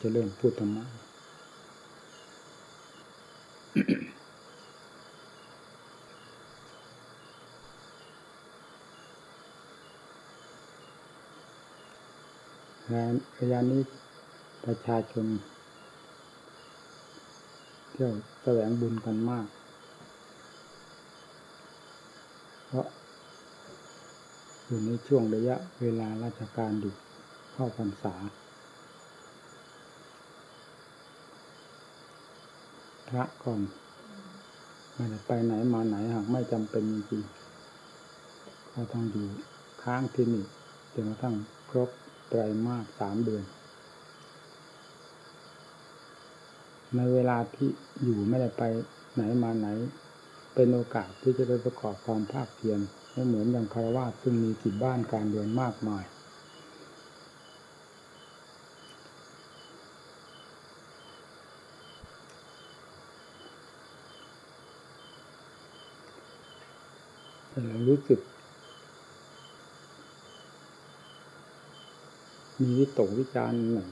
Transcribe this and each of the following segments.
จะเริ่มพูดธรรมะงานระยะนี้ประชาชนเที่ยวแสวงบุญกันมาก เพราะอยู่ในช่วงระยะเวลาราชการดุเข้าพรรษา ระก่อนไม่ได้ไปไหนมาไหนหากไม่จำเป็นจริงๆก็ต้องอยู่ค้างที่นี่จนกระทั่งครบไตรมาสสามเดือน ในเวลาที่อยู่ไม่ได้ไปไหนมาไหน เป็นโอกาสที่จะได้ประกอบความภาคเพียรไม่เหมือนอย่างคารวะซึ่งมีกิจบ้านการเรือนมากมาย รู้สึก มีวิตกวิจารณ์หนึ่ง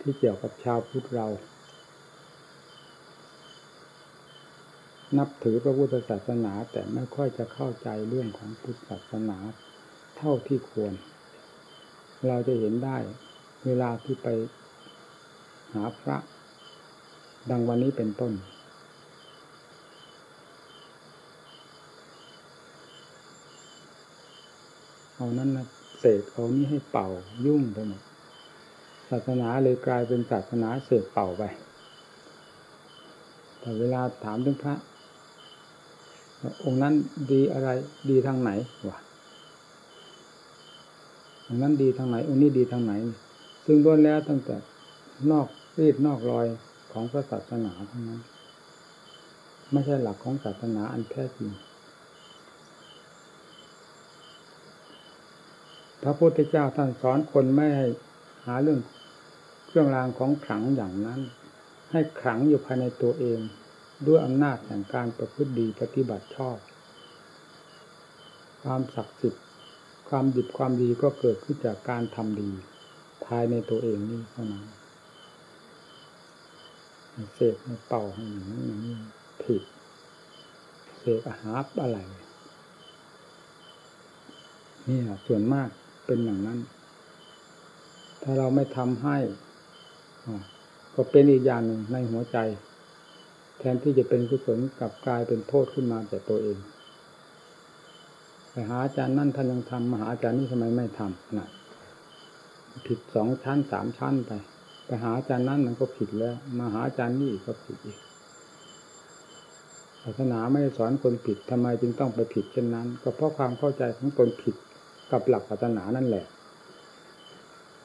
ที่เกี่ยวกับชาวพุทธเรา นับถือพระพุทธศาสนาแต่ไม่ค่อยจะเข้าใจเรื่องของพุทธศาสนาเท่าที่ควร เราจะเห็นได้เวลาที่ไปหาพระ ดังวันนี้เป็นต้น เอานั้นนะเสกเอานี้ให้เป่ายุ่งไปหมดศาสนาเลยกลายเป็นศาสนาเสกเป่าไปแต่เวลาถามถึงพระ องค์นั้นดีอะไรดีทางไหนวะองค์นั้นดีทางไหน องค์นี้ดีทางไหน ซึ่งล้วนแล้วตั้งแต่นอกรีดนอกรอยของพระศาสนาทั้งนั้น ไม่ใช่หลักของศาสนาอันแท้จริง พระพุทธเจ้าท่านสอนคนไม่ให้หาเรื่องเครื่องรางของขลังอย่างนั้น ให้ขลังอยู่ภายในตัวเอง ด้วยอำนาจแห่งการประพฤติดีปฏิบัติชอบ ความศักดิ์สิทธิ์ความดีความดีก็เกิดขึ้นจากการทำดี ภายในตัวเองนี่เท่านั้นเสกในเป่าให้อย่างนี้อย่างนี้ผิดเสกอาหารอะไรนี่ส่วนมาก เป็นอย่างนั้น ถ้าเราไม่ทำให้ก็เป็นอีกอย่างหนึ่งในหัวใจ แทนที่จะเป็นกุศลกลับกลายเป็นโทษขึ้นมาแต่ตัวเองไปหาอาจารย์นั่นท่านยังทำมาหาอาจารย์นี่ทำไมไม่ทำนะผิดสองชั้นสามชั้นไปไปหาอาจารย์นั่นมันก็ผิดแล้ว มาหาอาจารย์นี่ก็ผิดอีกศาสนาไม่ได้สอนคนผิดทำไมจึงต้องไปผิดเช่นนั้น ก็เพราะความเข้าใจของตนผิด กับหลักศาสนานั่นแหละ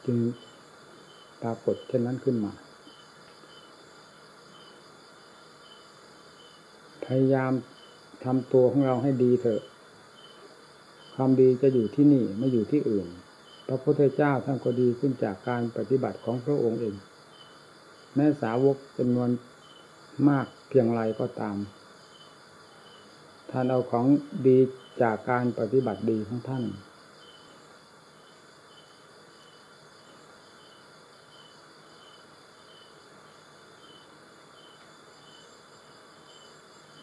จึงปรากฏเช่นนั้นขึ้นมา พยายามทำตัวของเราให้ดีเถอะ ความดีจะอยู่ที่นี่ไม่อยู่ที่อื่น พระพุทธเจ้าท่านก็ดีขึ้นจากการปฏิบัติของพระองค์เองแม้สาวกจำนวนมากเพียงไรก็ตาม ท่านเอาของดีจากการปฏิบัติดีของท่าน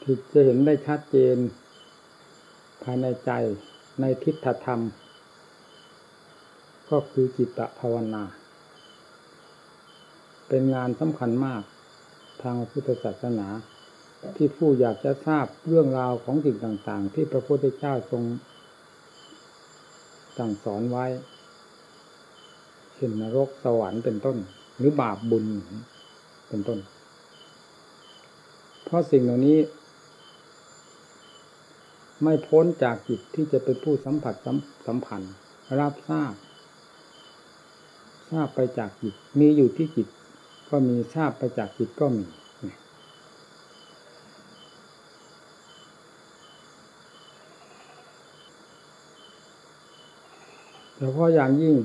ที่จะเห็นได้ชัดเจน ภายในใจในทิฏฐธรรม ก็คือจิตตภาวนา เป็นงานสำคัญมากทางพุทธศาสนา ที่ผู้อยากจะทราบเรื่องราวของสิ่งต่าง ๆ ที่พระพุทธเจ้าทรงสั่งสอนไว้ เช่นนรกสวรรค์เป็นต้น หรือบาปบุญเป็นต้น เพราะสิ่งเหล่านี้ ไม่พ้นจากจิตที่จะเป็นผู้สัมผัสสัมพันธ์ รับทราบ ทราบไปจากจิต มีอยู่ที่จิต ก็มีทราบไปจากจิตก็มีแต่เพราะอย่างยิ่ง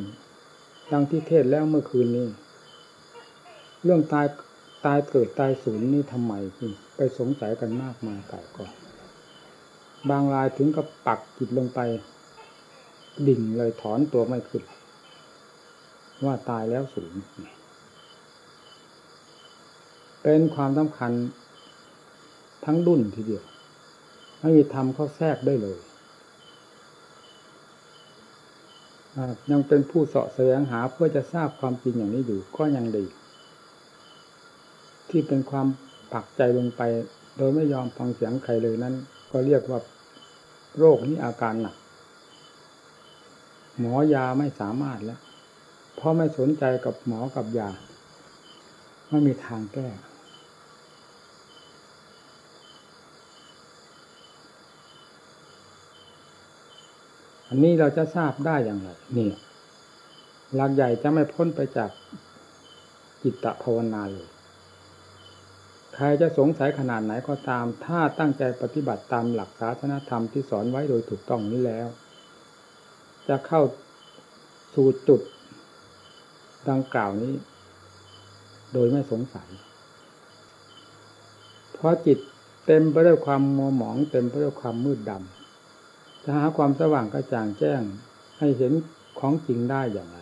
ดังที่เทศแล้วเมื่อคืนนี้ เรื่องตายตายเกิดตายสูญนี่ทำไมจริงไปสงสัยกันมากมายไก่ก่อน บางรายถึงกับปักจิตลงไป ดิ่งเลยถอนตัวไม่ขึ้น ว่าตายแล้วสูญเป็นความสำคัญทั้งดุ่นทีเดียว ไม่มีทำเข้าแทรกได้เลยยังเป็นผู้เสาะแสวงหาเพื่อจะทราบความจริงอย่างนี้อยู่ก็ยังดี ที่เป็นความปักใจลงไป โดยไม่ยอมฟังเสียงใครเลยนั้น ก็เรียกว่าโรคนี้อาการหนักหมอยาไม่สามารถแล้ว เพราะไม่สนใจกับหมอกับยา ไม่มีทางแก้ อันนี้เราจะทราบได้อย่างไรนี่หลักใหญ่จะไม่พ้นไปจากจิตตภาวนาเลย ครจะสงสัยขนาดไหนก็ตาม ถ้าตั้งใจปฏิบัติตามหลักศาสนธรรมที่สอนไว้โดยถูกต้องนี้แล้ว จะเข้าสู่จุดดังกล่าวนี้ โดยไม่สงสัย เพราะจิตเต็มไปด้วยความมัวหมอง เต็มไปด้วยความมืดดำจะหาความสว่างกระจ่างแจ้งให้เห็นของจริงได้อย่างไร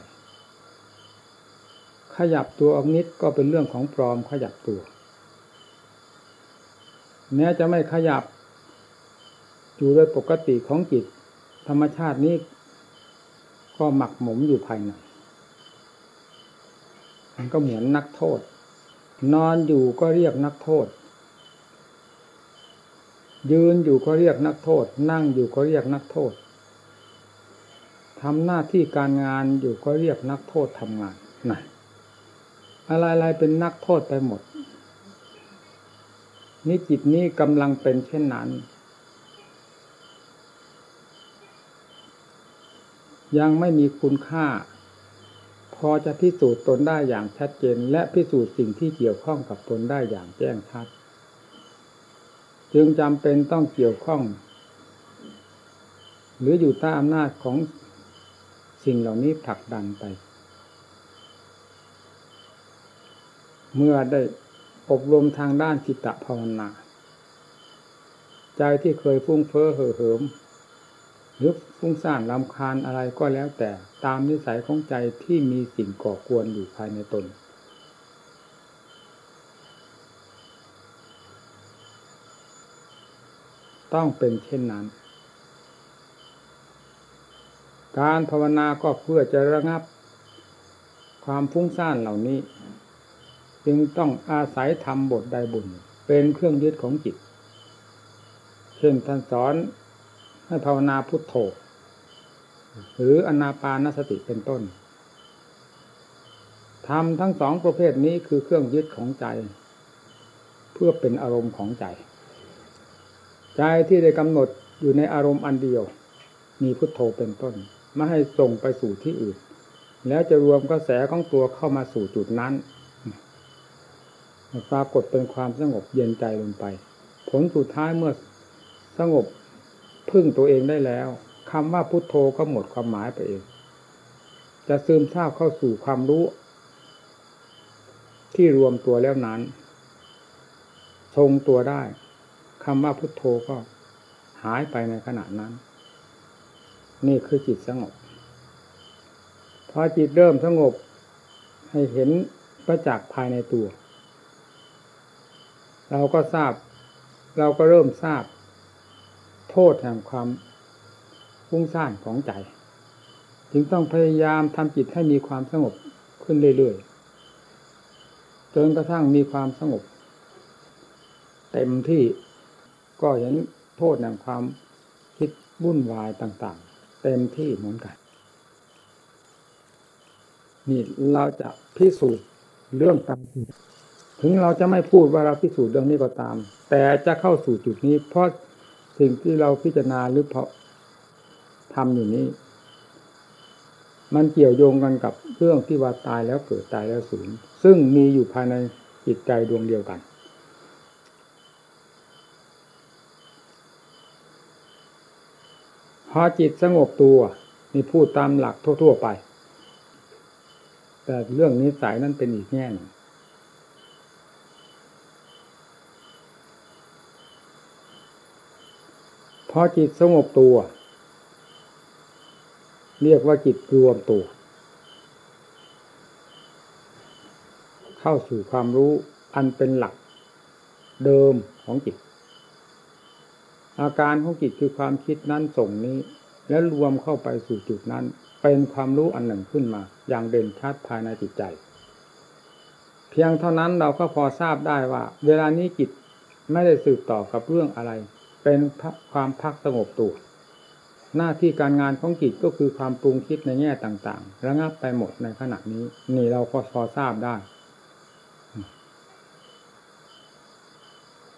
ขยับตัวออกนิดก็เป็นเรื่องของปลอมขยับตัว แม้จะไม่ขยับ อยู่โดยปกติของจิต ธรรมชาตินี้ ก็หมักหมมอยู่ภายในมันก็เหมือนนักโทษ นอนอยู่ก็เรียกนักโทษ ยืนอยู่ก็เรียกนักโทษ นั่งอยู่ก็เรียกนักโทษทำหน้าที่การงานอยู่ก็เรียกนักโทษทำงานนะอะไรๆเป็นนักโทษไปหมด นี่จิตนี้กำลังเป็นเช่นนั้น ยังไม่มีคุณค่า พอจะพิสูจน์ตนได้อย่างชัดเจน และพิสูจน์สิ่งที่เกี่ยวข้องกับตนได้อย่างแจ้งชัด จึงจำเป็นต้องเกี่ยวข้อง หรืออยู่ใต้อำนาจของสิ่งเหล่านี้ผลักดันไป เมื่อได้ อบรมทางด้านจิตภาวนา ใจที่เคยฟุ้งเฟ้อเห่อเหิมหรือฟุ้งซ่านลำคาญอะไรก็แล้วแต่ตามนิสัยของใจที่มีสิ่งก่อกวนอยู่ภายในตน ต้องเป็นเช่นนั้น การภาวนาก็เพื่อจะระงับ ความฟุ้งซ่านเหล่านี้ จึงต้องอาศัยทำบทใดบุญเป็นเครื่องยึดของจิต เช่นท่านสอนให้ภาวนาพุทโธหรืออนาปานสติเป็นต้นทำทั้งสองประเภทนี้คือเครื่องยึดของใจ เพื่อเป็นอารมณ์ของใจ ใจที่ได้กำหนดอยู่ในอารมณ์อันเดียว มีพุทโธเป็นต้นไม่ให้ส่งไปสู่ที่อื่น แล้วจะรวมกระแสของตัวเข้ามาสู่จุดนั้น ปรากฏเป็นความสงบเย็นใจลงไป ผลสุดท้ายเมื่อสงบพึ่งตัวเองได้แล้วคำว่าพุทโธก็หมดความหมายไปเอง จะซึมซาบเข้าสู่ความรู้ ที่รวมตัวแล้วนั้น ทรงตัวได้คำว่าพุทโธก็หายไปในขณะนั้น นี่คือจิตสงบ พอจิตเริ่มสงบให้เห็นประจักษ์ภายในตัว เราก็ทราบ เราก็เริ่มทราบ โทษแห่งความฟุ้งซ่านของใจ จึงต้องพยายามทำจิตให้มีความสงบขึ้นเรื่อยๆ จนกระทั่งมีความสงบ เต็มที่ก็เห็นโทษแห่งความคิดวุ่นวายต่างๆ เต็มที่เหมือนกัน นี่เราจะพิสูจน์เรื่องต่าง ถึงเราจะไม่พูดว่าเราพิสูจน์เรื่องนี้ก็ตาม แต่จะเข้าสู่จุดนี้ เพราะสิ่งที่เราพิจารณาหรือเพราะทำอยู่นี้ มันเกี่ยวโยงกันกับเรื่องที่ว่าตายแล้วเกิดตายแล้วสูญซึ่งมีอยู่ภายในจิตใจดวงเดียวกัน พอจิตสงบตัวนี่พูดตามหลักทั่ว ๆ ไป แต่เรื่องนิสัยนั้นเป็นอีกแง่หนึ่ง อจิตสงบตัว เรียกว่าจิตรวมตัว เข้าสู่ความรู้อันเป็นหลักเดิมของจิต อาการของจิตคือความคิดนั้นส่งนี้ แล้วรวมเข้าไปสู่จุดนั้น เป็นความรู้อันหนึ่งขึ้นมา อย่างเด่นชัดภายในจิตใจ เพียงเท่านั้นเราก็พอทราบได้ว่า เวลานี้จิตไม่ได้สืบต่อกับเรื่องอะไร เป็นความพักสงบตัว หน้าที่การงานของจิตก็คือความปรุงคิดในแง่ต่าง ๆ ระงับไปหมดในขณะนี้ นี่เราก็พอทราบได้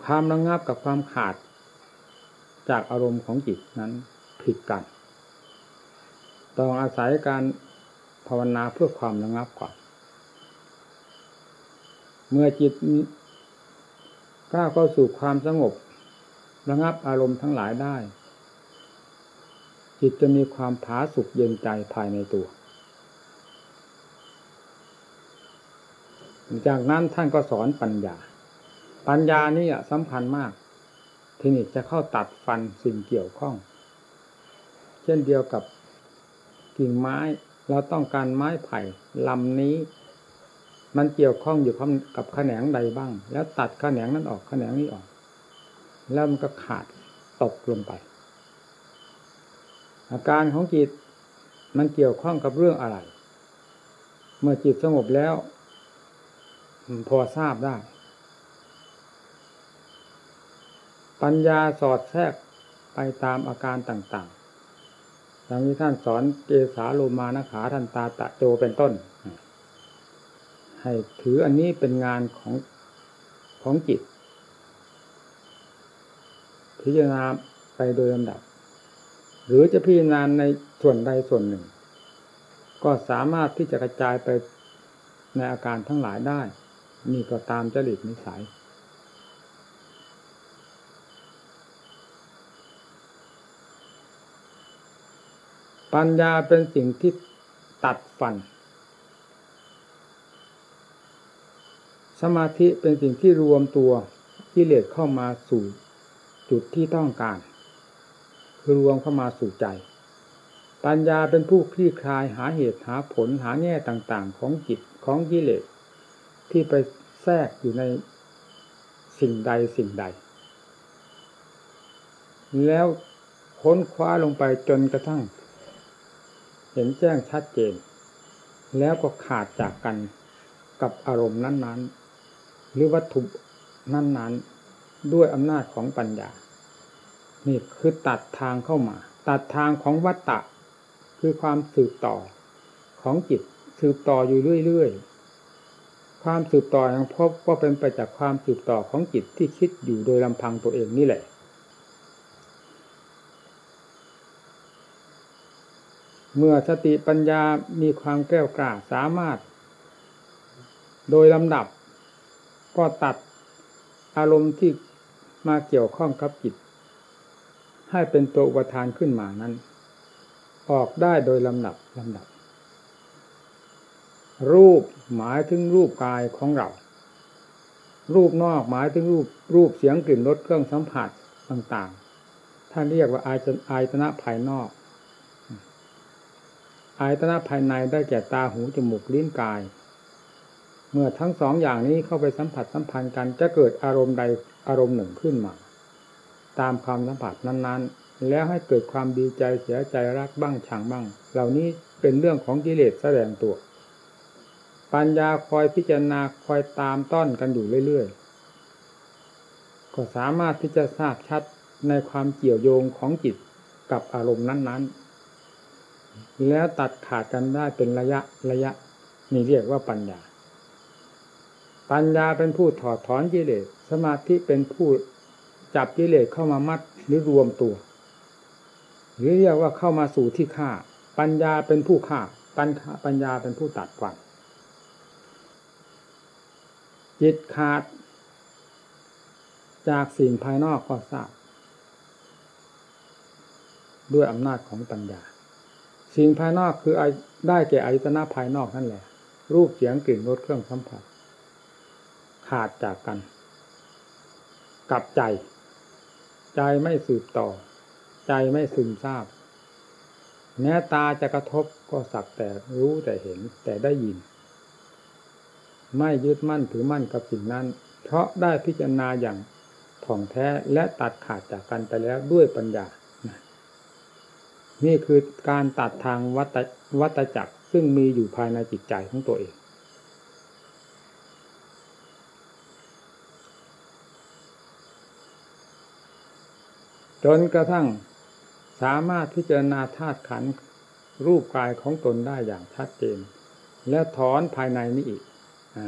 ความระงับกับความขาด จากอารมณ์ของจิตนั้นผิดกันต้องอาศัยการภาวนาเพื่อความระงับก่อนเมื่อจิตก้าวเข้าสู่ความสงบ ระงับอารมณ์ทั้งหลายได้ จิตจะมีความผาสุกเย็นใจภายในตัว จากนั้นท่านก็สอนปัญญา ปัญญานี่สำคัญมาก ทีนี้จะเข้าตัดฟันสิ่งเกี่ยวข้อง เช่นเดียวกับกิ่งไม้เราต้องการไม้ไผ่ลำนี้ มันเกี่ยวข้องอยู่กับแขนงใดบ้าง แล้วตัดแขนงนั้นออกแขนงนี้ออก แล้วมันก็ขาดตกลงไป อาการของจิตมันเกี่ยวข้องกับเรื่องอะไร เมื่อจิตสงบแล้ว พอทราบได้ ปัญญาสอดแทรกไปตามอาการต่างๆอย่างที่ท่านสอนเกสาโลมานขาทันตาตะโจเป็นต้น ให้ถืออันนี้เป็นงานของของจิต พิจารณาไปโดยลำดับ หรือจะพิจารณาในส่วนใดส่วนหนึ่ง ก็สามารถที่จะกระจายไปในอาการทั้งหลายได้ นี่ก็ตามจริตนิสัยปัญญาเป็นสิ่งที่ตัดฟัน สมาธิเป็นสิ่งที่รวมตัวกิเลสเข้ามาสู่ จุดที่ต้องการ คือรวมเข้ามาสู่ใจ ปัญญาเป็นผู้คลี่คลายหาเหตุหาผลหาแง่ต่างๆ ของจิตของกิเลสที่ไปแทรกอยู่ในสิ่งใดสิ่งใด แล้วค้นคว้าลงไปจนกระทั่ง เห็นแจ้งชัดเจน แล้วก็ขาดจากกันกับอารมณ์นั้น ๆ หรือวัตถุนั้น ๆ ด้วยอำนาจของปัญญา นี่คือตัดทางเข้ามา ตัดทางของวัตตะ คือความสืบต่อของจิตสืบต่ออยู่เรื่อยๆ ความสืบต่อยังพบว่าเป็นไปจากความสืบต่อของจิตที่คิดอยู่โดยลำพังตัวเองนี่แหละ เมื่อสติปัญญามีความแก้วกล้าสามารถ โดยลำดับก็ตัดอารมณ์ที่ มาเกี่ยวข้องกับจิต ให้เป็นตัวอุปทานขึ้นมานั้น ออกได้โดยลำดับลำดับ รูปหมายถึงรูปกายของเรา รูปนอกหมายถึงรูปรูปเสียงกลิ่นรสเครื่องสัมผัสต่างๆ ท่านเรียกว่าอายอายตนะภายนอก อายตนะภายในได้แก่ตาหูจมูกลิ้นกาย เมื่อทั้งสองอย่างนี้เข้าไปสัมผัสสัมพันธ์กันจะเกิดอารมณ์ใด อารมณ์หนึ่งขึ้นมา ตามความสัมผัสนั้นๆ แล้วให้เกิดความดีใจเสียใจรักบ้างชังบ้าง เหล่านี้เป็นเรื่องของกิเลสแสดงตัว ปัญญาคอยพิจารณาคอยตามต้อนกันอยู่เรื่อยๆ ก็สามารถที่จะทราบชัดในความเกี่ยวโยงของจิตกับอารมณ์นั้นๆ แล้วตัดขาดกันได้เป็นระยะระยะนี่เรียกว่าปัญญา ปัญญาเป็นผู้ถอดถอนกิเลส สมาธิเป็นผู้จับกิเลสเข้ามามัดหรือรวมตัว หรือเรียกว่าเข้ามาสู่ที่ฆ่า ปัญญาเป็นผู้ฆ่า ปัญปัญญาเป็นผู้ตัดฟันจิตขาด จากสิ่งภายนอกก็ทราบด้วยอำนาจของปัญญา สิ่งภายนอกคือได้แก่อายตนะภายนอกนั่นแหละ รูปเสียงกลิ่นรสเครื่องสัมผัส ขาดจากกัน กับใจ ใจไม่สืบต่อ ใจไม่ซึมทราบ แม้ตาจะกระทบก็สักแต่รู้แต่เห็นแต่ได้ยิน ไม่ยึดมั่นถือมั่นกับสิ่งนั้น เพราะได้พิจารณาอย่างถ่องแท้และตัดขาดจากกันไปแล้วด้วยปัญญา นี่คือการตัดทางวัตวัตจักรซึ่งมีอยู่ภายในจิตใจของตัวเอง จนกระทั่งสามารถพิจารณาธาตุขันธ์รูปกายของตนได้อย่างชัดเจน และถอนภายในนี้อีกอ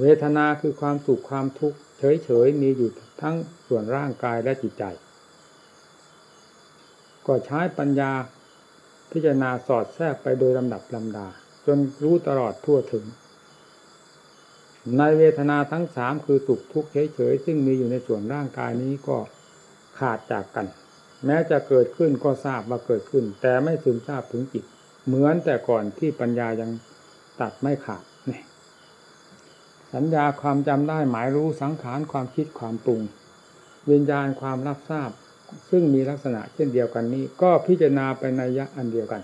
เวทนาคือความสุขความทุกข์เฉยๆมีอยู่ทั้งส่วนร่างกายและจิตใจ ก็ใช้ปัญญาพิจารณาสอดแทรกไปโดยลำดับลำดา จนรู้ตลอดทั่วถึง ในเวทนาทั้งสามคือสุขทุกข์เฉยๆซึ่งมีอยู่ในส่วนร่างกายนี้ก็ขาดจากกัน แม้จะเกิดขึ้นก็ทราบว่าเกิดขึ้น แต่ไม่ซึมทราบถึงจิต เหมือนแต่ก่อนที่ปัญญายังตัดไม่ขาดนี่สัญญาความจำได้หมายรู้สังขารความคิดความปรุง วิญญาณความรับทราบ ซึ่งมีลักษณะเช่นเดียวกันนี้ ก็พิจารณาไปในยะอันเดียวกัน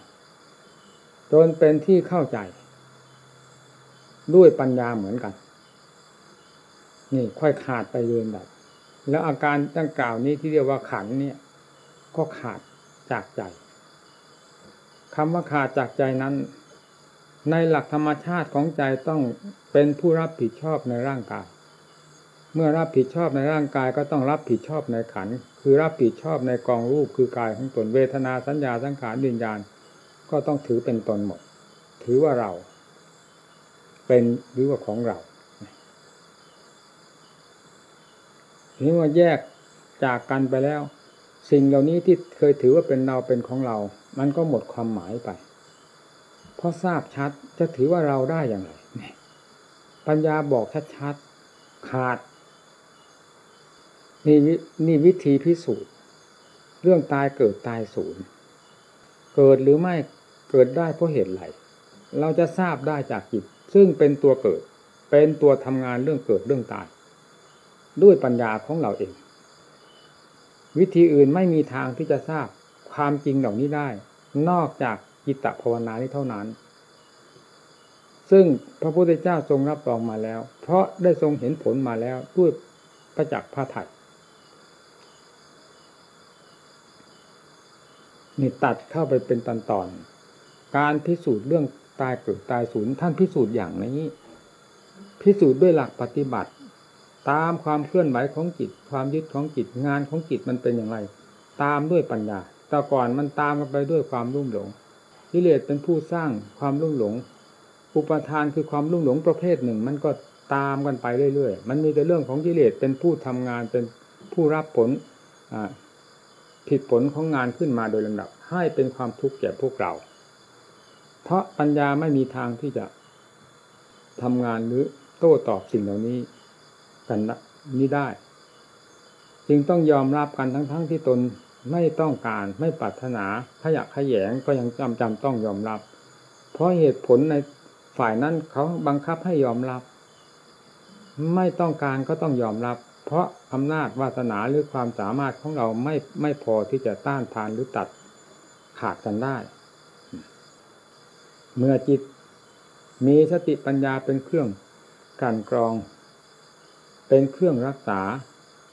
จนเป็นที่เข้าใจ ด้วยปัญญาเหมือนกัน นี่ค่อยขาดไปเรื่อยแบบแล้วอาการดังกล่าวนี้ที่เรียกว่าขันเนี่ย ก็ขาดจากใจคำว่าขาดจากใจนั้น ในหลักธรรมชาติของใจต้องเป็นผู้รับผิดชอบในร่างกาย เมื่อรับผิดชอบในร่างกายก็ต้องรับผิดชอบในขัน คือรับผิดชอบในกองรูปคือกายของตนเวทนาสัญญาสังขารวิญญาณ ก็ต้องถือเป็นตนหมด ถือว่าเรา เป็นหรือว่าของเรา นี่ว่าแยกจากกันไปแล้ว สิ่งเหล่านี้ที่เคยถือว่าเป็นเราเป็นของเรา มันก็หมดความหมายไป เพราะทราบชัดจะถือว่าเราได้อย่างไรปัญญาบอกชัดๆขาดนี่นี่วิธีพิสูจน์ เรื่องตายเกิดตายศูนย์เกิดหรือไม่เกิดได้เพราะเหตุไรเราจะทราบได้จากจิตซึ่งเป็นตัวเกิด เป็นตัวทำงานเรื่องเกิดเรื่องตาย ด้วยปัญญาของเราเอง วิธีอื่นไม่มีทางที่จะทราบความจริงเหล่านี้ได้ นอกจากจิตตภาวนานี้เท่านั้น ซึ่งพระพุทธเจ้าทรงรับรองมาแล้ว เพราะได้ทรงเห็นผลมาแล้วด้วยประจักษ์พระไถ่นี่ตัดเข้าไปเป็นตอนตอน การพิสูจน์เรื่องตายเกิดตายสูญท่านพิสูจน์อย่างนี้ พิสูจน์ด้วยหลักปฏิบัติ ตามความเคลื่อนไหวของจิต ความยึดของจิตงานของจิตมันเป็นอย่างไร ตามด้วยปัญญาแต่ก่อนมันตามกันไปด้วยความรุ่มหลงกิเลสเป็นผู้สร้างความรุ่มหลง อุปทานคือความรุ่มหลงประเภทหนึ่ง มันก็ตามกันไปเรื่อยๆ มันมีแต่เรื่องของกิเลสเป็นผู้ทำงานเป็นผู้รับผลผิดผลของงานขึ้นมาโดยลำดับ ให้เป็นความทุกข์แก่พวกเรา เพราะปัญญาไม่มีทางที่จะทำงานหรือโต้ตอบสิ่งเหล่านี้ กันนี้ได้ จึงต้องยอมรับกันทั้งๆทที่ตนไม่ต้องการไม่ปรารถนาขยะขยงก็ยังจำจำต้องยอมรับ เพราะเหตุผลในฝ่ายนั้นเขาบังคับให้ยอมรับ ไม่ต้องการก็ต้องยอมรับ เพราะอำนาจวาสนาหรือความสามารถของเราไม่ไม่พอที่จะต้านทานหรือตัดขาดกันได้ เมื่อจิตมีสติปัญญาเป็นเครื่องการกรอง เป็นเครื่องรักษา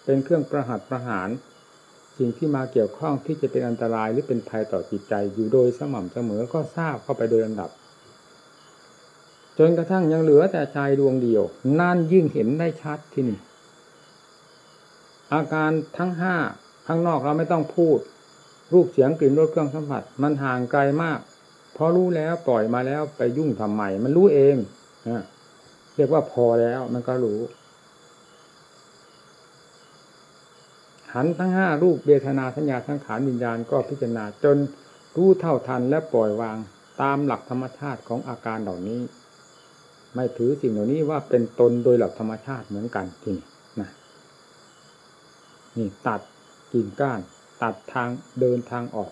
เป็นเครื่องประหัตประหาร สิ่งที่มาเกี่ยวข้องที่จะเป็นอันตรายหรือเป็นภัยต่อจิตใจอยู่โดยสม่ำเสมอก็ทราบเข้าไปโดยลำดับ จนกระทั่งยังเหลือแต่ใจดวงเดียว นั่นยิ่งเห็นได้ชัดที่นี่อาการทั้งห้าข้างนอกเราไม่ต้องพูด รูปเสียงกลิ่นรสเครื่องสัมผัส มันห่างไกลมากพอรู้แล้วปล่อยมาแล้วไปยุ่งทำไมมันรู้เองเรียกว่าพอแล้วมันก็รู้ ขันทั้งห้ารูปเวทนาสัญญาทั้งขานวิญญาณก็พิจารณาจนรู้เท่าทันและปล่อยวางตามหลักธรรมชาติของอาการเหล่านี้ ไม่ถือสิ่งเหล่านี้ว่าเป็นตนโดยหลักธรรมชาติเหมือนกันทีนี้นะนี่ตัดกิ่งก้าน ตัดทางเดินทางออก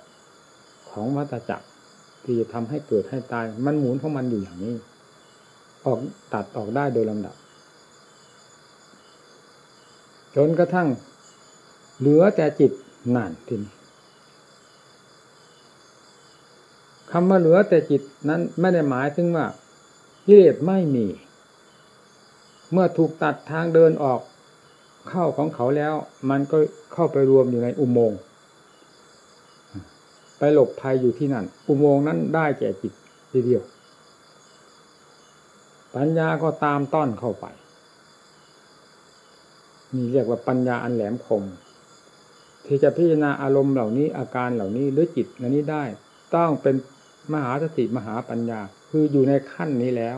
ของวัฏจักรที่จะทำให้เกิดให้ตาย มันหมุนของมันอยู่อย่างนี้ ออกตัดออกได้โดยลำดับ จนกระทั่ง เหลือแต่จิตนั่นทีนี้คำว่าเหลือแต่จิตนั้นไม่ได้หมายถึงว่ากิเลสไม่มี เมื่อถูกตัดทางเดินออกเข้าของเขาแล้ว มันก็เข้าไปรวมอยู่ในอุโมงค์ไปหลบภัยอยู่ที่นั่น อุโมงค์นั้นได้แก่จิตทีเดียว ปัญญาก็ตามต้อนเข้าไป นี่เรียกว่าปัญญาอันแหลมคม ที่จะพิจารณาอารมณ์เหล่านี้อาการเหล่านี้หรือจิตเหล่านี้ได้ ต้องเป็นมหาสติมหาปัญญา คืออยู่ในขั้นนี้แล้ว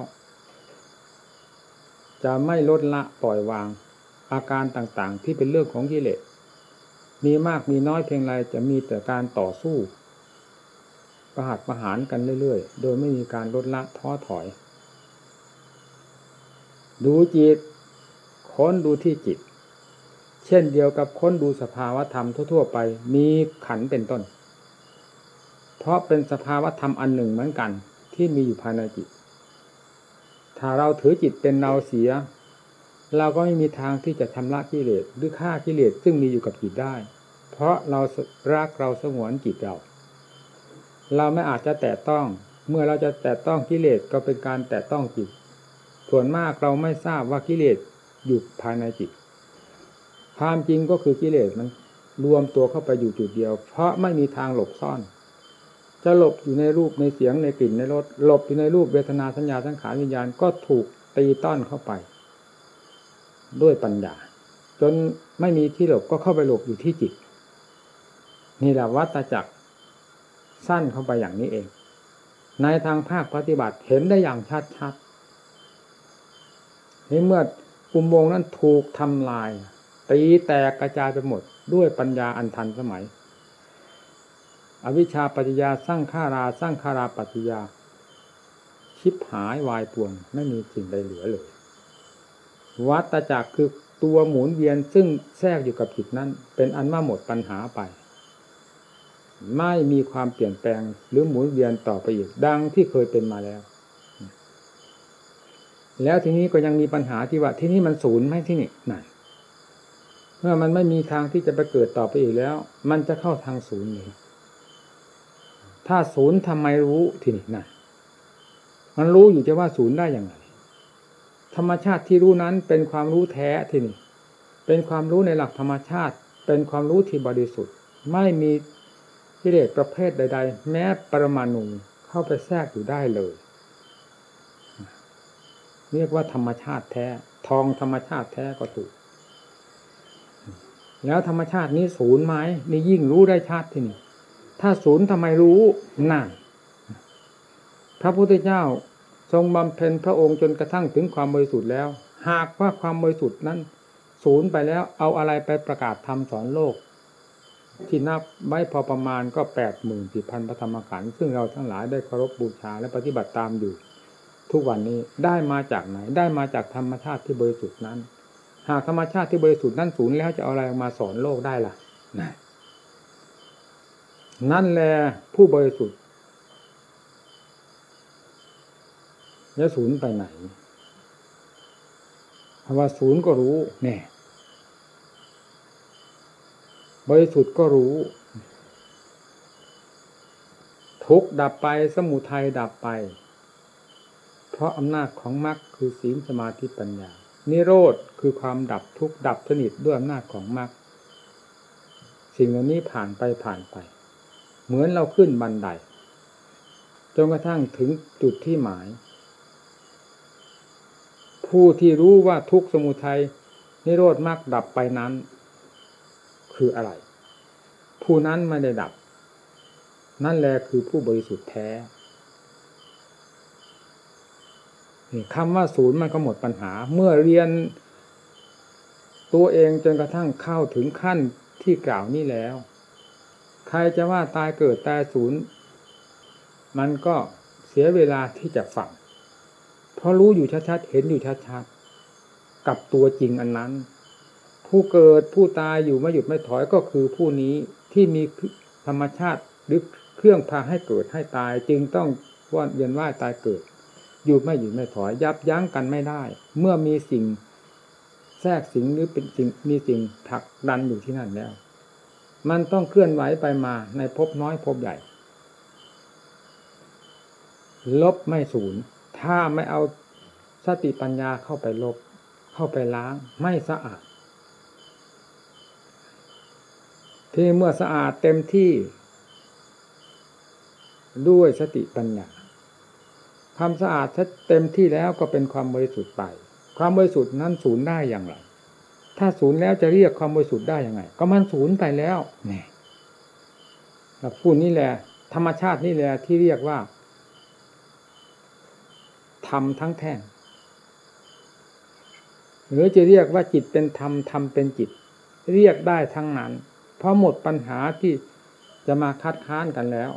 จะไม่ลดละปล่อยวาง อาการต่างๆ ที่เป็นเรื่องของกิเลสมีมากมีน้อยเพียงไรจะมีแต่การต่อสู้ ประหัตประหารกันเรื่อยๆ โดยไม่มีการลดละท้อถอย ดูจิต ค้นดูที่จิต เช่นเดียวกับค้นดูสภาวธรรมทั่ว ๆ ไป มีขันเป็นต้น เพราะเป็นสภาวธรรมอันหนึ่งเหมือนกัน ที่มีอยู่ภายในจิต ถ้าเราถือจิตเป็นเราเสีย เราก็ไม่มีทางที่จะชำระกิเลสหรือฆ่ากิเลสซึ่งมีอยู่กับจิตได้ เพราะเรารักเราสงวนจิตเรา เราไม่อาจจะแตะต้อง เมื่อเราจะแตะต้องกิเลสก็เป็นการแตะต้องจิต ส่วนมากเราไม่ทราบว่ากิเลสอยู่ภายในจิต ความจริงก็คือกิเลสมันรวมตัวเข้าไปอยู่จุดเดียว เพราะไม่มีทางหลบซ่อน จะหลบอยู่ในรูปในเสียงในกลิ่นในรสหลบอยู่ในรูปเวทนาสัญญาสังขารวิญญาณก็ถูกตีต้อนเข้าไป ด้วยปัญญา จนไม่มีที่หลบก็เข้าไปหลบอยู่ที่จิตนี่แหละวัตจักรสั้นเข้าไปอย่างนี้เอง ในทางภาคปฏิบัติเห็นได้อย่างชัดชัดนี่เมื่ออุโมงค์นั้นถูกทำลาย ตีแตกกระจายไปหมดด้วยปัญญาอันทันสมัย อวิชชาปัจจยาสร้างขาราสร้างขาราปัจจยา ชิบหายวายป่วงไม่มีสิ่งใดเหลือเลย วัตจักรคือตัวหมุนเวียนซึ่งแทรกอยู่กับจิตนั้น เป็นอันว่าหมดปัญหาไป ไม่มีความเปลี่ยนแปลงหรือหมุนเวียนต่อไปอีกดังที่เคยเป็นมาแล้ว แล้วทีนี้ก็ยังมีปัญหาที่ว่าที่นี่มันศูนย์ไหมที่นี่นั่น มื่อมันไม่มีทางที่จะไปเกิดต่อไปอีกแล้ว มันจะเข้าทางศูนย์เลยถ้าศูนย์ทำไมรู้ทีนี่นั่นมันรู้อยู่จะว่าศูนย์ได้อย่างไรธรรมชาติที่รู้นั้นเป็นความรู้แท้ทีนี่เป็นความรู้ในหลักธรรมชาติ เป็นความรู้ที่บริสุทธิ์ ไม่มีกิเลสประเภทใด ๆ แม้ปรมาณูเข้าไปแทรกอยู่ได้เลยเรียกว่าธรรมชาติแท้ ทองธรรมชาติแท้ก็ถูก แล้วธรรมชาตินี้ศูนย์ไหมนี่ยิ่งรู้ได้ชัดที่นี่ถ้าศูนย์ทำไมรู้นั่นพระพุทธเจ้าทรงบำเพ็ญพระองค์จนกระทั่งถึงความบริสุทธิ์แล้ว หากว่าความบริสุทธิ์นั้นศูนย์ไปแล้วเอาอะไรไปประกาศธรรมสอนโลก ที่นับไว้พอประมาณก็แปดหมื่นสี่พันพระธรรมขันธ์ซึ่งเราทั้งหลายได้เคารพบูชาและปฏิบัติตามอยู่ ทุกวันนี้ได้มาจากไหนได้มาจากธรรมชาติที่บริสุทธิ์นั้น หากธรรมชาติที่บริสุทธิ์นั้นศูนย์แล้วจะเอาอะไรมาสอนโลกได้ล่ะนั่นนั่นแหละผู้บริสุทธิ์แล้วศูนย์ไปไหนคำว่าศูนย์ก็รู้เนี่ยบริสุทธิ์ก็รู้ ทุกดับไปสมุทัยดับไป เพราะอำนาจของมรรคคือศีลสมาธิปัญญา นิโรธคือความดับทุกข์ดับสนิทด้วยอำนาจของมรรคสิ่งเหล่านี้ผ่านไปผ่านไป เหมือนเราขึ้นบันไดจนกระทั่งถึงจุดที่หมาย ผู้ที่รู้ว่าทุกสมุทัยนิโรธมรรคดับไปนั้น คืออะไร ผู้นั้นไม่ได้ดับ นั่นแหละคือผู้บริสุทธิ์แท้ คำว่าศูนย์มันก็หมดปัญหา เมื่อเรียน ตัวเองจนกระทั่งเข้าถึงขั้นที่กล่าวนี้แล้ว ใครจะว่าตายเกิดตายศูนย์ มันก็เสียเวลาที่จะฟังเพราะรู้อยู่ชัดๆเห็นอยู่ชัดๆกับตัวจริงอันนั้น ผู้เกิดผู้ตายอยู่ไม่หยุดไม่ถอยก็คือผู้นี้ที่มีธรรมชาติหรือเครื่องพาให้เกิดให้ตายจึงต้องว่านเวียนว่าตายเกิด อยู่ไม่หยุดไม่ถอย ยับยั้งกันไม่ได้ เมื่อมีสิ่งแทรกสิงหรือเป็นสิ่งมีสิ่งผลักดันอยู่ที่นั่นแล้ว มันต้องเคลื่อนไหวไปมาในภพน้อยภพใหญ่ ลบไม่ศูนย์ถ้าไม่เอาสติปัญญาเข้าไปลบ เข้าไปล้างไม่สะอาด ที่เมื่อสะอาดเต็มที่ ด้วยสติปัญญา ความสะอาดเต็มที่แล้วก็เป็นความบริสุทธิ์ไป ความบริสุทธิ์นั้นศูนย์ได้อย่างไร ถ้าศูนย์แล้วจะเรียกความบริสุทธิ์ได้ยังไง ก็มันศูนย์ไปแล้วเนี่ยพูดนี่แหละ ธรรมชาตินี่แหละที่เรียกว่าธรรมทั้งแท่งหรือจะเรียกว่าจิตเป็นธรรมธรรมเป็นจิต เรียกได้ทั้งนั้น เพราะหมดปัญหาที่จะมาคัดค้านกันแล้ว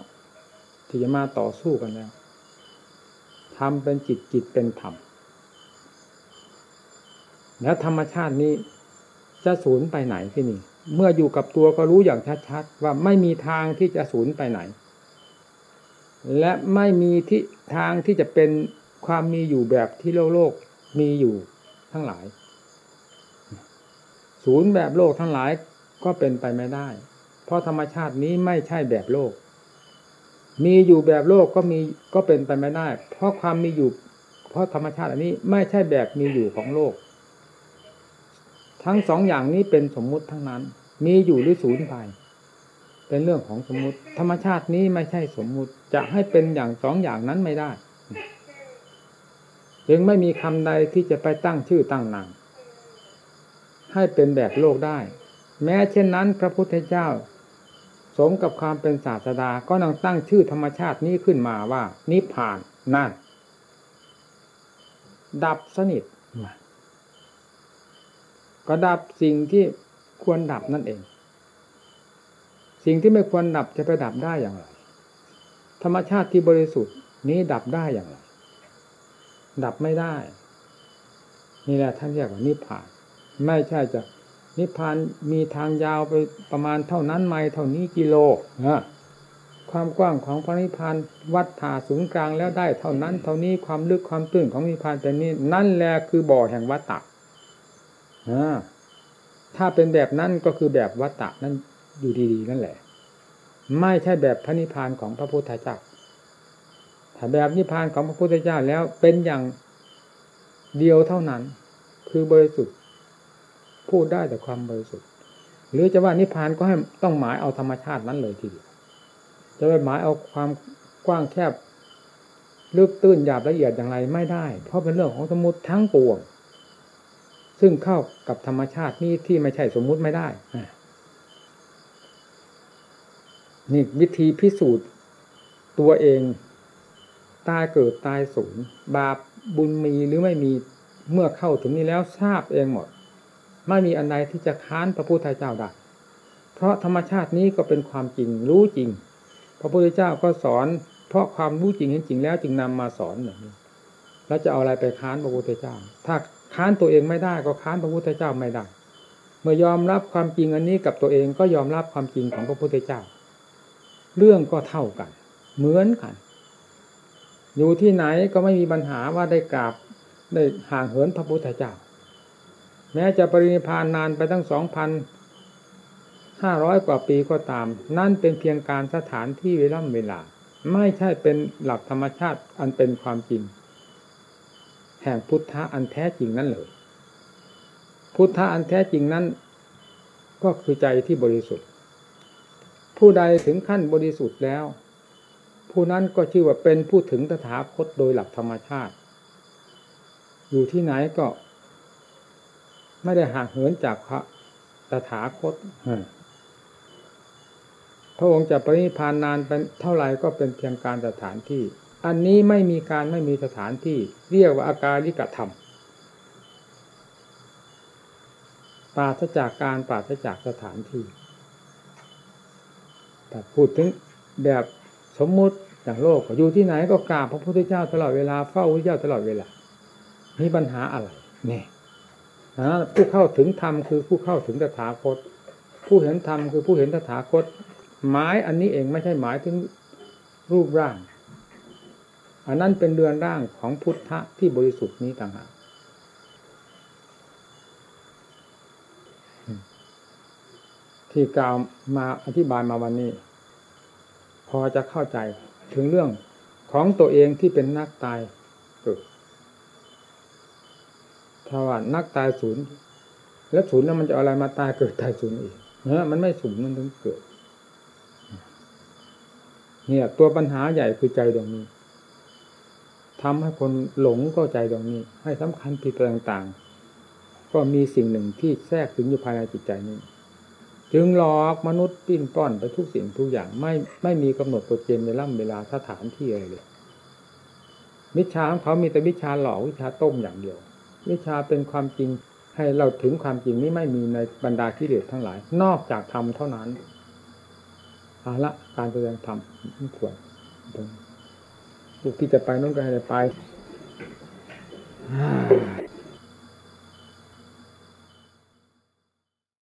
ที่จะมาต่อสู้กันแล้ว ธรรมเป็นจิตจิตเป็นธรรมแล้วธรรมชาตินี้จะสูญไปไหนที่นี่ เมื่ออยู่กับตัวก็รู้อย่างชัดๆว่าไม่มีทางที่จะสูญไปไหน และไม่มีที่ทางที่จะเป็นความมีอยู่แบบที่โลกโลกมีอยู่ทั้งหลาย ศูนย์แบบโลกทั้งหลายก็เป็นไปไม่ได้ เพราะธรรมชาตินี้ไม่ใช่แบบโลก มีอยู่แบบโลกก็มีก็เป็นไปไม่ได้ เพราะความมีอยู่ เพราะธรรมชาติอันนี้ไม่ใช่แบบมีอยู่ของโลก ทั้งสองอย่างนี้เป็นสมมุติทั้งนั้น มีอยู่หรือศูนย์ไปเป็นเรื่องของสมมุติ ธรรมชาตินี้ไม่ใช่สมมุติจะให้เป็นอย่างสองอย่างนั้นไม่ได้จึงไม่มีคำใดที่จะไปตั้งชื่อตั้งนามให้เป็นแบบโลกได้ แม้เช่นนั้น พระพุทธเจ้า สมกับความเป็นศาสดา ก็นังตั้งชื่อธรรมชาตินี้ขึ้นมาว่า นิพพานนั่น ดับสนิทก็ดับสิ่งที่ควรดับนั่นเอง สิ่งที่ไม่ควรดับจะไปดับได้อย่างไร ธรรมชาติที่บริสุทธิ์นี้ดับได้อย่างไร ดับไม่ได้ นี่แหละท่านเรียกว่านิพพาน ไม่ใช่จะ นิพพานมีทางยาวไปประมาณเท่านั้นไมเท่านี้กิโลนะความกว้างของพระนิพพานวัดผ่าศูนย์กลางแล้วได้เท่านั้น เท่านี้ความลึกความตื้นของนิพพานเป็นนี้นั่นแหละคือบ่อแห่งวัตตะถ้าเป็นแบบนั้นก็คือแบบวัตตะนั่นอยู่ดีๆนั่นแหละ ไม่ใช่แบบพระนิพพานของพระพุทธเจ้าถ้าแบบนิพพานของพระพุทธเจ้าแล้วเป็นอย่างเดียวเท่านั้น คือบริสุทธิ์ พูดได้แต่ความบริสุทธิ์ หรือจะว่านิพพานก็ให้ต้องหมายเอาธรรมชาตินั้นเลยทีเดียวจะไปหมายเอาความกว้างแคบลึกตื้นหยาบละเอียดอย่างไรไม่ได้ เพราะเป็นเรื่องของสมมติทั้งปวง ซึ่งเข้ากับธรรมชาตินี้ที่ไม่ใช่สมมุติไม่ได้นี่วิธีพิสูจน์ตัวเองตายเกิดตายสูญบาปบุญมีหรือไม่มีเมื่อเข้าถึงนี้แล้วทราบเองหมด ไม่มีอันใดที่จะค้านพระพุทธเจ้าได้ เพราะธรรมชาตินี้ก็เป็นความจริงรู้จริง พระพุทธเจ้าก็สอน เพราะความรู้จริงเห็นจริงแล้วจึงนำมาสอนแบบนี้แล้วจะเอาอะไรไปค้านพระพุทธเจ้า ถ้าค้านตัวเองไม่ได้ก็ค้านพระพุทธเจ้าไม่ได้ เมื่อยอมรับความจริงอันนี้กับตัวเองก็ยอมรับความจริงของพระพุทธเจ้า เรื่องก็เท่ากัน เหมือนกัน อยู่ที่ไหนก็ไม่มีปัญหาว่าได้กราบได้ห่างเหินพระพุทธเจ้า แม้จะปรินิพานนานไปตั้งสองพันห้าร้อยกว่าปีก็ตาม นั่นเป็นเพียงการสถานที่เวลาเวลา ไม่ใช่เป็นหลักธรรมชาติอันเป็นความจริง แห่งพุทธะอันแท้จริงนั่นเลย พุทธะอันแท้จริงนั้น ก็คือใจที่บริสุทธิ์ ผู้ใดถึงขั้นบริสุทธิ์แล้ว ผู้นั้นก็ชื่อว่าเป็นผู้ถึงตถาคตโดยหลักธรรมชาติ อยู่ที่ไหนก็ ไม่ได้ห่างเหินจากพระตถาคตพระองค์จะปรินิพานนานเป็นเท่าไหร่ก็เป็นเพียงการสถานที่ อันนี้ไม่มีการไม่มีสถานที่ เรียกว่าอาการลิกธรรม ปราศจากการปราศจากสถานที่แต่พูดถึงแบบสมมุติอย่างโลกอยู่ที่ไหนก็กราบพระพุทธเจ้าตลอดเวลาเฝ้าพระพุทธเจ้าตลอดเวลามีปัญหาอะไรเนี่ยนะ ผู้เข้าถึงธรรมคือผู้เข้าถึงตถาคต ผู้เห็นธรรมคือผู้เห็นตถาคต หมายอันนี้เองไม่ใช่หมายถึงรูปร่าง อันนั้นเป็นเรือนร่างของพุทธะที่บริสุทธิ์นี้ต่างหากที่กล่าวมาอธิบายมาวันนี้ พอจะเข้าใจถึงเรื่องของตัวเองที่เป็นนักตาย เกิด ถาว่านักตายศูนย์ แล้วศูนย์นั้นมันจะอะไรมาตายเกิดตายศูนย์อีกเออมันไม่ศูนย์มันถึงเกิด เนี่ย ตัวปัญหาใหญ่คือใจดวงนี้ทำให้คนหลงก็ใจดวงนี้ ให้สำคัญผิดต่างๆ ก็มีสิ่งหนึ่งที่แทรกถึงอยู่ภายในจิตใจนี้ จึงหลอกมนุษย์ปิ้นป้อนไปทุกสิ่งทุกอย่างไม่ไม่มีกำหนดตัวเจนในล่ำเวลาสถานที่อะไรเลยวิชาของเขามีแต่วิชาหลอกวิชาต้มอย่างเดียว วิชาเป็นความจริงให้เราถึงความจริงนี้ไม่มีในบรรดาที่เดือทั้งหลาย นอกจากธรรมเท่านั้นเอาละการแสดงธรรมไม่ควรลูกที่จะไปนั่นก็ให้ไป